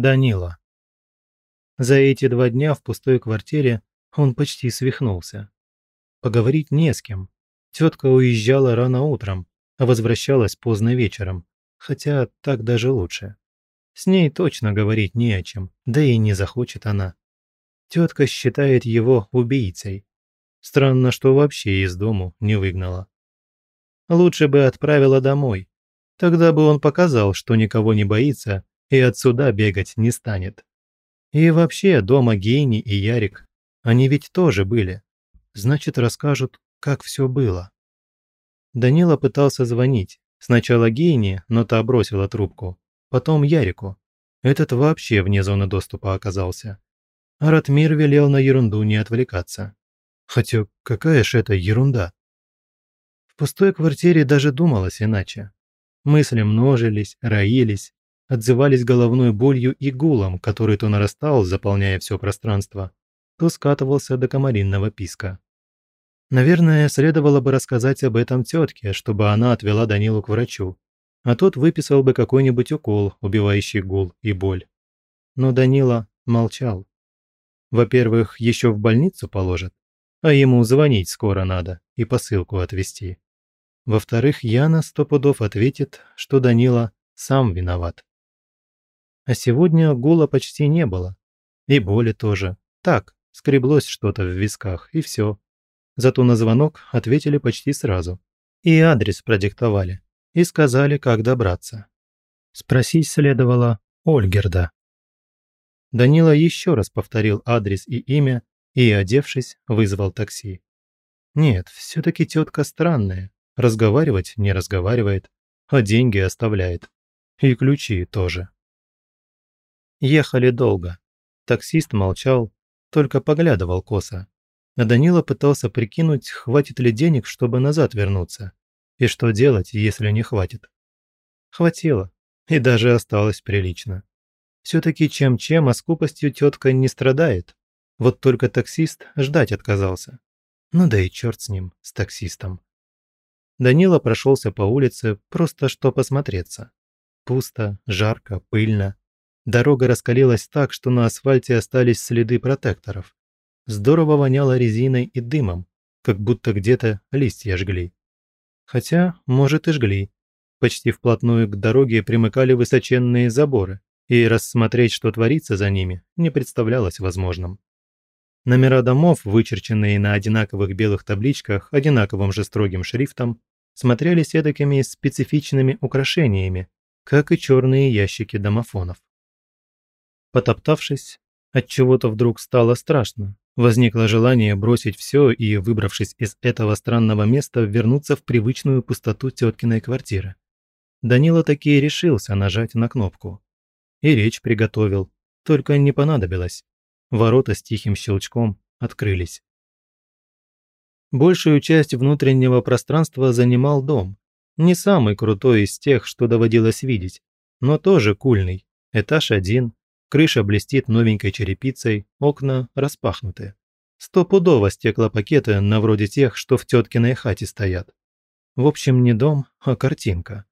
Данила. За эти два дня в пустой квартире он почти свихнулся. Поговорить не с кем. Тетка уезжала рано утром, а возвращалась поздно вечером, хотя так даже лучше. С ней точно говорить не о чем, да и не захочет она. Тетка считает его убийцей. Странно, что вообще из дому не выгнала. Лучше бы отправила домой. Тогда бы он показал, что никого не боится и отсюда бегать не станет. И вообще, дома Гейни и Ярик, они ведь тоже были. Значит, расскажут, как все было. Данила пытался звонить. Сначала Гейни, но та бросила трубку. Потом Ярику. Этот вообще вне зоны доступа оказался. А Ратмир велел на ерунду не отвлекаться. Хотя какая ж это ерунда? В пустой квартире даже думалось иначе. Мысли множились, роились, отзывались головной болью и гулом, который то нарастал, заполняя все пространство, то скатывался до комаринного писка. Наверное, следовало бы рассказать об этом тетке, чтобы она отвела Данилу к врачу, а тот выписал бы какой-нибудь укол, убивающий гул и боль. Но Данила молчал. Во-первых, еще в больницу положат, а ему звонить скоро надо и посылку отвезти. Во-вторых, Яна сто пудов ответит, что Данила сам виноват. А сегодня гула почти не было. И боли тоже. Так, скреблось что-то в висках, и все. Зато на звонок ответили почти сразу. И адрес продиктовали. И сказали, как добраться. Спросить следовало Ольгерда. Данила еще раз повторил адрес и имя и, одевшись, вызвал такси. Нет, все-таки тетка странная. Разговаривать не разговаривает, а деньги оставляет. И ключи тоже. Ехали долго. Таксист молчал, только поглядывал косо. А Данила пытался прикинуть, хватит ли денег, чтобы назад вернуться. И что делать, если не хватит. Хватило. И даже осталось прилично. Все-таки чем-чем, а скупостью тетка не страдает. Вот только таксист ждать отказался. Ну да и черт с ним, с таксистом. Данила прошелся по улице, просто что посмотреться. Пусто, жарко, пыльно. Дорога раскалилась так, что на асфальте остались следы протекторов. Здорово воняло резиной и дымом, как будто где-то листья жгли. Хотя, может, и жгли. Почти вплотную к дороге примыкали высоченные заборы, и рассмотреть, что творится за ними, не представлялось возможным. Номера домов, вычерченные на одинаковых белых табличках одинаковым же строгим шрифтом, смотрелись эдакими специфичными украшениями, как и черные ящики домофонов. Потоптавшись, от чего то вдруг стало страшно. Возникло желание бросить все и, выбравшись из этого странного места, вернуться в привычную пустоту теткиной квартиры. Данила таки решился нажать на кнопку. И речь приготовил, только не понадобилось. Ворота с тихим щелчком открылись. Большую часть внутреннего пространства занимал дом. Не самый крутой из тех, что доводилось видеть, но тоже кульный. Этаж один, Крыша блестит новенькой черепицей, окна распахнуты. Стопудово стеклопакеты на вроде тех, что в теткиной хате стоят. В общем, не дом, а картинка.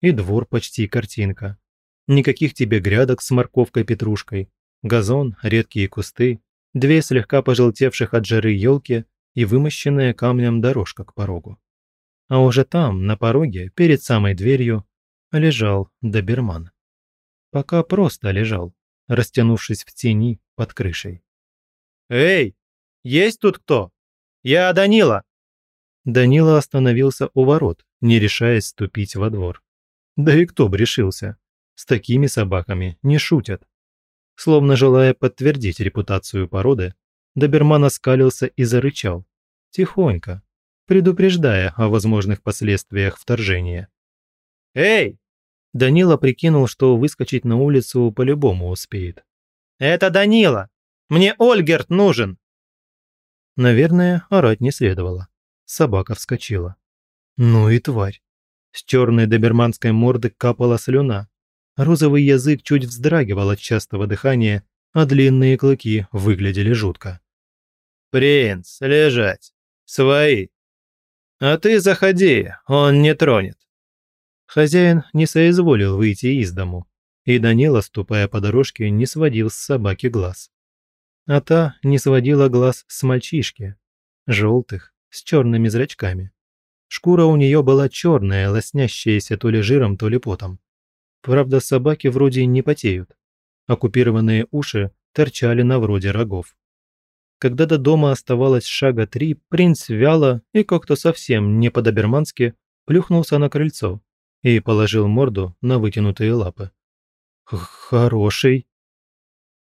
И двор почти картинка. Никаких тебе грядок с морковкой-петрушкой. Газон, редкие кусты, две слегка пожелтевших от жары елки и вымощенная камнем дорожка к порогу. А уже там, на пороге, перед самой дверью, лежал доберман. Пока просто лежал растянувшись в тени под крышей. «Эй, есть тут кто? Я Данила!» Данила остановился у ворот, не решаясь ступить во двор. Да и кто бы решился? С такими собаками не шутят. Словно желая подтвердить репутацию породы, доберман оскалился и зарычал. Тихонько, предупреждая о возможных последствиях вторжения. «Эй, Данила прикинул, что выскочить на улицу по-любому успеет. «Это Данила! Мне Ольгерт нужен!» Наверное, орать не следовало. Собака вскочила. Ну и тварь. С черной доберманской морды капала слюна. Розовый язык чуть вздрагивал от частого дыхания, а длинные клыки выглядели жутко. «Принц, лежать! Свои! А ты заходи, он не тронет!» Хозяин не соизволил выйти из дому, и Данила, ступая по дорожке, не сводил с собаки глаз. А та не сводила глаз с мальчишки, желтых, с черными зрачками. Шкура у нее была черная, лоснящаяся то ли жиром, то ли потом. Правда, собаки вроде не потеют. Оккупированные уши торчали на вроде рогов. Когда до дома оставалось шага три, принц вяло и как-то совсем не по-добермански плюхнулся на крыльцо, и положил морду на вытянутые лапы. «Хороший?»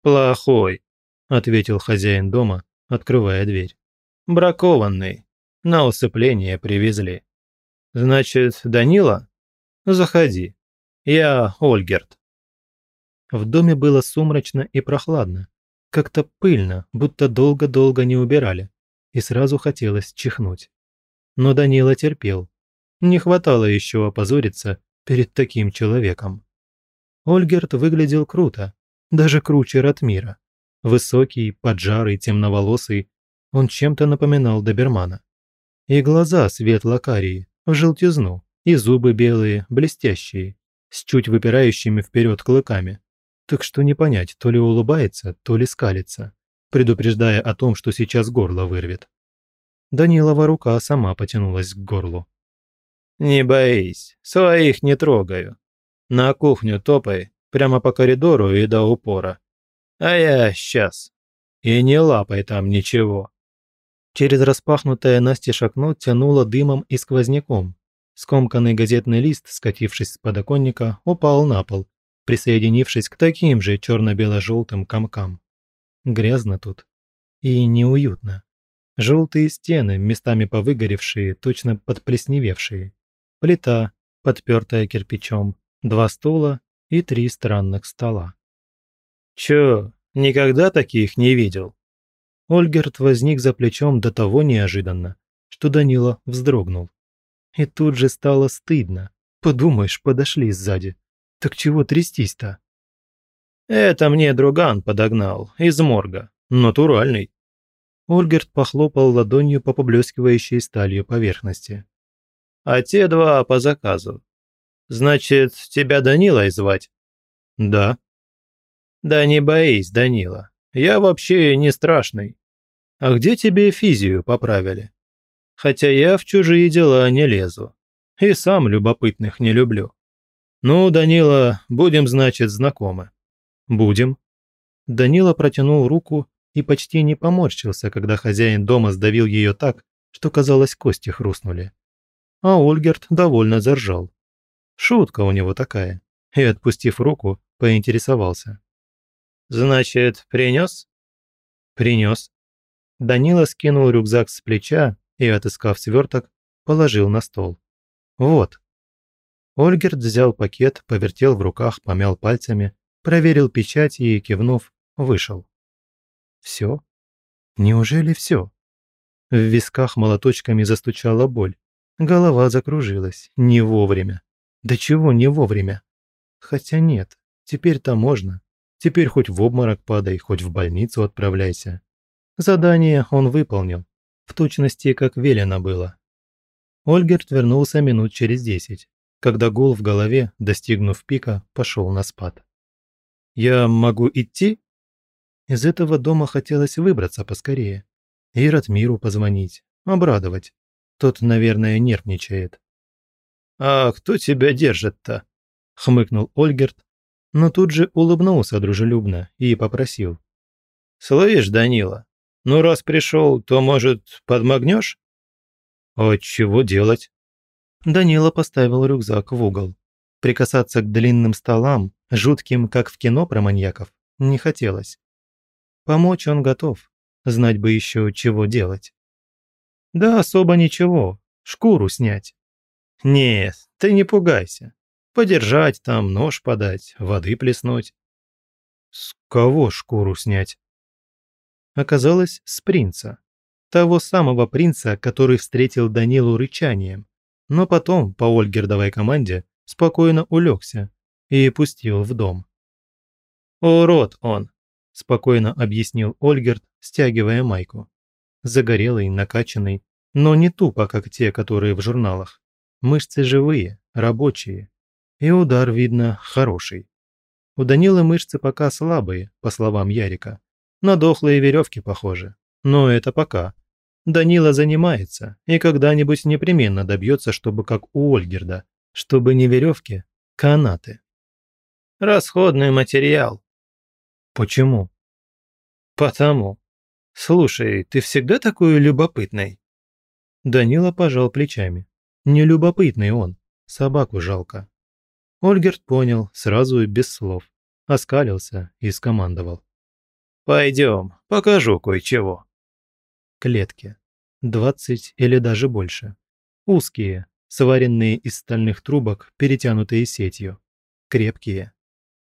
«Плохой», – ответил хозяин дома, открывая дверь. «Бракованный. На усыпление привезли». «Значит, Данила? Заходи. Я Ольгерт». В доме было сумрачно и прохладно. Как-то пыльно, будто долго-долго не убирали. И сразу хотелось чихнуть. Но Данила терпел, не хватало еще опозориться перед таким человеком. Ольгерт выглядел круто, даже круче Ратмира. Высокий, поджарый, темноволосый, он чем-то напоминал добермана. И глаза светло-карие, в желтизну, и зубы белые, блестящие, с чуть выпирающими вперед клыками. Так что не понять, то ли улыбается, то ли скалится, предупреждая о том, что сейчас горло вырвет. Данилова рука сама потянулась к горлу. «Не боись, своих не трогаю. На кухню топай, прямо по коридору и до упора. А я сейчас. И не лапай там ничего». Через распахнутое настежь шакно тянуло дымом и сквозняком. Скомканный газетный лист, скатившись с подоконника, упал на пол, присоединившись к таким же черно-бело-желтым комкам. Грязно тут. И неуютно. Желтые стены, местами повыгоревшие, точно подплесневевшие плита, подпертая кирпичом, два стула и три странных стола. «Чё, никогда таких не видел?» Ольгерт возник за плечом до того неожиданно, что Данила вздрогнул. И тут же стало стыдно. Подумаешь, подошли сзади. Так чего трястись-то? «Это мне друган подогнал, из морга. Натуральный». Ольгерт похлопал ладонью по поблескивающей сталью поверхности а те два по заказу. Значит, тебя Данилой звать? Да. Да не боись, Данила. Я вообще не страшный. А где тебе физию поправили? Хотя я в чужие дела не лезу. И сам любопытных не люблю. Ну, Данила, будем, значит, знакомы. Будем. Данила протянул руку и почти не поморщился, когда хозяин дома сдавил ее так, что, казалось, кости хрустнули а Ольгерт довольно заржал. Шутка у него такая. И, отпустив руку, поинтересовался. «Значит, принёс? Принёс. Данила скинул рюкзак с плеча и, отыскав свёрток, положил на стол. «Вот». Ольгерт взял пакет, повертел в руках, помял пальцами, проверил печать и, кивнув, вышел. «Все? Неужели все?» В висках молоточками застучала боль. Голова закружилась. Не вовремя. Да чего не вовремя? Хотя нет, теперь-то можно. Теперь хоть в обморок падай, хоть в больницу отправляйся. Задание он выполнил. В точности, как велено было. Ольгерт вернулся минут через десять, когда гул в голове, достигнув пика, пошел на спад. «Я могу идти?» Из этого дома хотелось выбраться поскорее. И Ратмиру позвонить, обрадовать. Тот, наверное, нервничает. «А кто тебя держит-то?» – хмыкнул Ольгерт, но тут же улыбнулся дружелюбно и попросил. «Слышь, Данила, ну раз пришел, то, может, подмогнешь?» «А чего делать?» Данила поставил рюкзак в угол. Прикасаться к длинным столам, жутким, как в кино про маньяков, не хотелось. Помочь он готов, знать бы еще, чего делать. Да особо ничего, шкуру снять. Нет, ты не пугайся. Подержать там, нож подать, воды плеснуть. С кого шкуру снять? Оказалось, с принца. Того самого принца, который встретил Данилу рычанием, но потом по Ольгердовой команде спокойно улегся и пустил в дом. «Урод он!» – спокойно объяснил Ольгерд, стягивая майку. Загорелый, накачанный, но не тупо, как те, которые в журналах. Мышцы живые, рабочие. И удар, видно, хороший. У Данила мышцы пока слабые, по словам Ярика. На дохлые веревки похожи. Но это пока. Данила занимается и когда-нибудь непременно добьется, чтобы как у Ольгерда, чтобы не веревки, канаты. Расходный материал. Почему? Потому. Слушай, ты всегда такой любопытный? Данила пожал плечами. Нелюбопытный он, собаку жалко. Ольгерт понял сразу и без слов. Оскалился и скомандовал. «Пойдем, покажу кое-чего». Клетки. Двадцать или даже больше. Узкие, сваренные из стальных трубок, перетянутые сетью. Крепкие.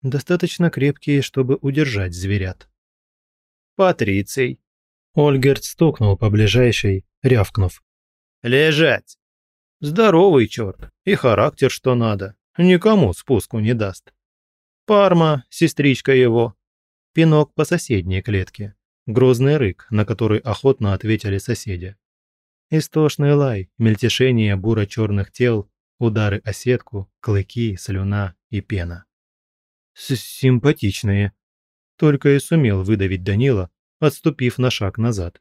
Достаточно крепкие, чтобы удержать зверят. «Патриций!» Ольгерт стукнул по ближайшей, рявкнув. «Лежать!» Здоровый черт, и характер что надо, никому спуску не даст. Парма, сестричка его. Пинок по соседней клетке. Грозный рык, на который охотно ответили соседи. Истошный лай, мельтешение буро-черных тел, удары о сетку, клыки, слюна и пена. С «Симпатичные», — только и сумел выдавить Данила, отступив на шаг назад,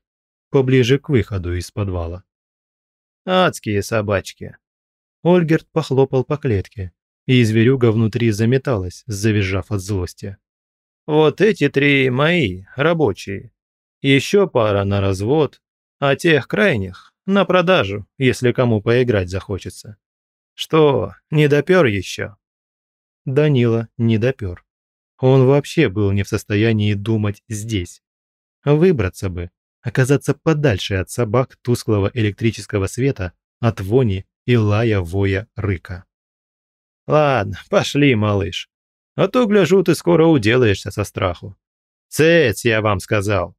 поближе к выходу из подвала. Адские собачки. Ольгерт похлопал по клетке, и зверюга внутри заметалась, завизжав от злости. «Вот эти три мои, рабочие. Еще пара на развод, а тех крайних на продажу, если кому поиграть захочется. Что, не допер еще?» Данила не допер. Он вообще был не в состоянии думать здесь. Выбраться бы, оказаться подальше от собак тусклого электрического света, от вони и лая-воя рыка. «Ладно, пошли, малыш. А то, гляжу, ты скоро уделаешься со страху. Цец, я вам сказал!»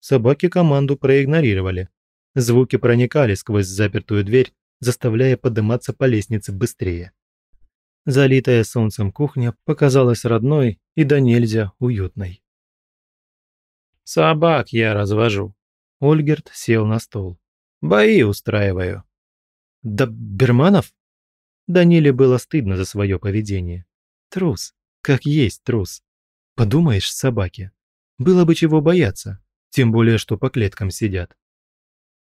Собаки команду проигнорировали. Звуки проникали сквозь запертую дверь, заставляя подниматься по лестнице быстрее. Залитая солнцем кухня показалась родной и до нельзя уютной. Собак я развожу. Ольгерт сел на стол. Бои устраиваю. Да Берманов? Даниле было стыдно за свое поведение. Трус, как есть трус. Подумаешь, собаки. Было бы чего бояться, тем более, что по клеткам сидят.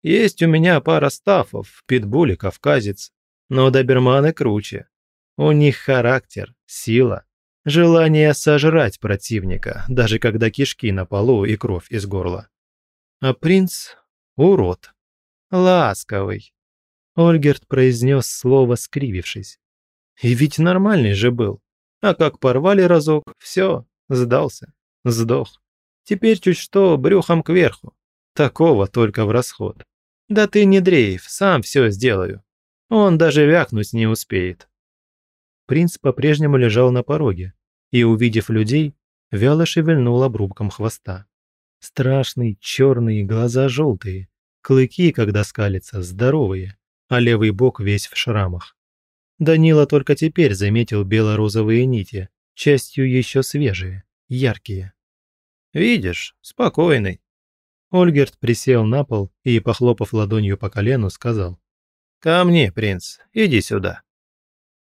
Есть у меня пара стафов, питбули, кавказец, но доберманы круче. У них характер, сила, Желание сожрать противника, даже когда кишки на полу и кровь из горла. А принц – урод. Ласковый. Ольгерт произнес слово, скривившись. И ведь нормальный же был. А как порвали разок, все, сдался, сдох. Теперь чуть что, брюхом кверху. Такого только в расход. Да ты не дрейф, сам все сделаю. Он даже вякнуть не успеет. Принц по-прежнему лежал на пороге, и, увидев людей, вяло шевельнул обрубком хвоста. Страшные черные глаза желтые, клыки, когда скалится, здоровые, а левый бок весь в шрамах. Данила только теперь заметил бело-розовые нити, частью еще свежие, яркие. «Видишь, спокойный». Ольгерт присел на пол и, похлопав ладонью по колену, сказал. «Ко мне, принц, иди сюда».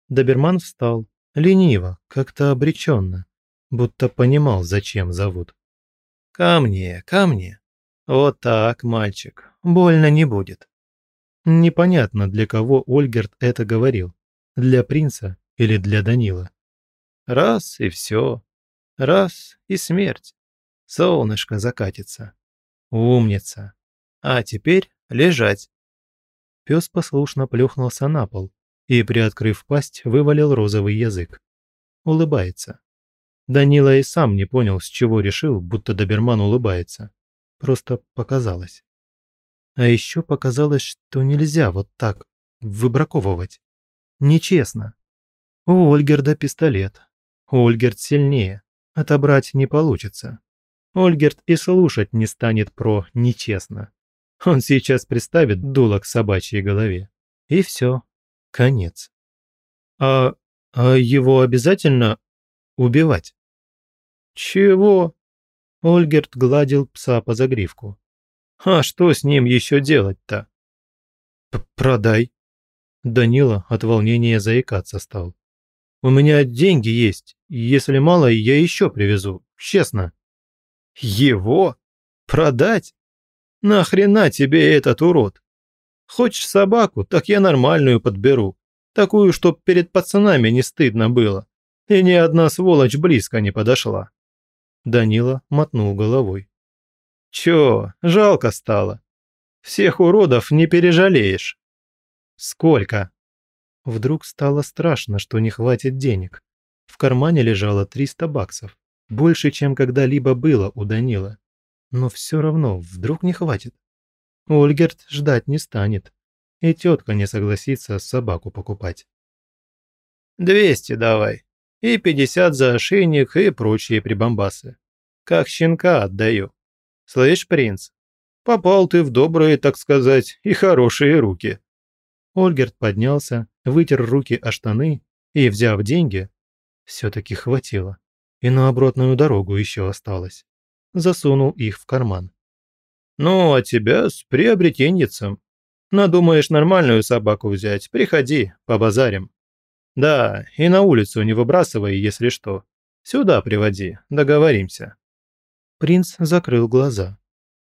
Доберман встал, Лениво, как-то обреченно, будто понимал, зачем зовут. «Ко мне, ко мне. Вот так, мальчик, больно не будет». Непонятно, для кого Ольгерт это говорил. Для принца или для Данила. Раз и все. Раз и смерть. Солнышко закатится. Умница. А теперь лежать. Пес послушно плюхнулся на пол, и, приоткрыв пасть, вывалил розовый язык. Улыбается. Данила и сам не понял, с чего решил, будто доберман улыбается. Просто показалось. А еще показалось, что нельзя вот так выбраковывать. Нечестно. У Ольгерда пистолет. Ольгерд сильнее. Отобрать не получится. Ольгерт и слушать не станет про «нечестно». Он сейчас приставит дуло к собачьей голове. И все, Конец. А, а его обязательно убивать? Чего? Ольгерт гладил пса по загривку. А что с ним еще делать-то? Продай. Данила от волнения заикаться стал. У меня деньги есть. Если мало, я еще привезу. Честно. Его? Продать? Нахрена тебе этот урод? Хочешь собаку, так я нормальную подберу. Такую, чтоб перед пацанами не стыдно было. И ни одна сволочь близко не подошла». Данила мотнул головой. «Чё, жалко стало. Всех уродов не пережалеешь». «Сколько?» Вдруг стало страшно, что не хватит денег. В кармане лежало 300 баксов. Больше, чем когда-либо было у Данила. Но все равно, вдруг не хватит. Ольгерт ждать не станет. И тетка не согласится собаку покупать. «Двести давай. И пятьдесят за ошейник и прочие прибамбасы. Как щенка отдаю. Слышь, принц, попал ты в добрые, так сказать, и хорошие руки». Ольгерт поднялся, вытер руки о штаны и, взяв деньги, все-таки хватило. И на обратную дорогу еще осталось. Засунул их в карман. Ну а тебя с приобретенницем. Надумаешь нормальную собаку взять, приходи, побазарим. Да, и на улицу не выбрасывай, если что. Сюда приводи, договоримся». Принц закрыл глаза.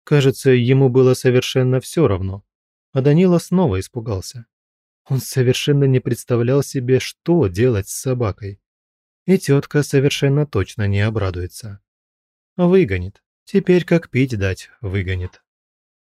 Кажется, ему было совершенно все равно. А Данила снова испугался. Он совершенно не представлял себе, что делать с собакой. И тетка совершенно точно не обрадуется. Выгонит. Теперь как пить дать выгонит.